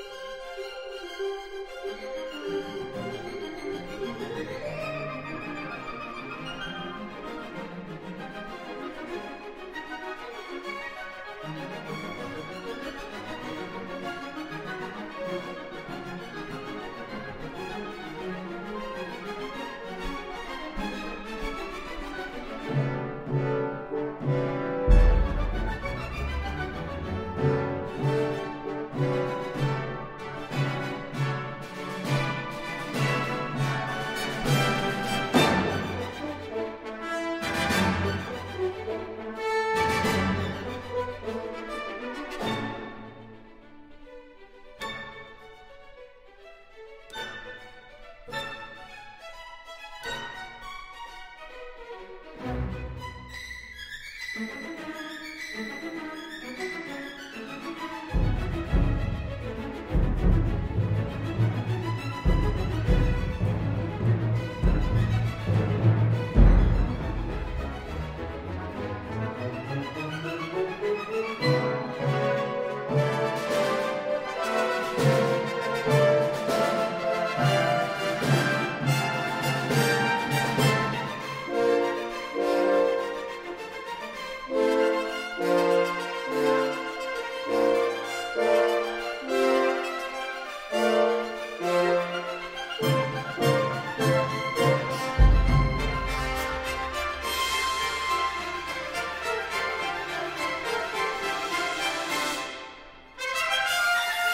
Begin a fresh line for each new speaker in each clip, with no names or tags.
thank you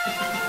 Bye.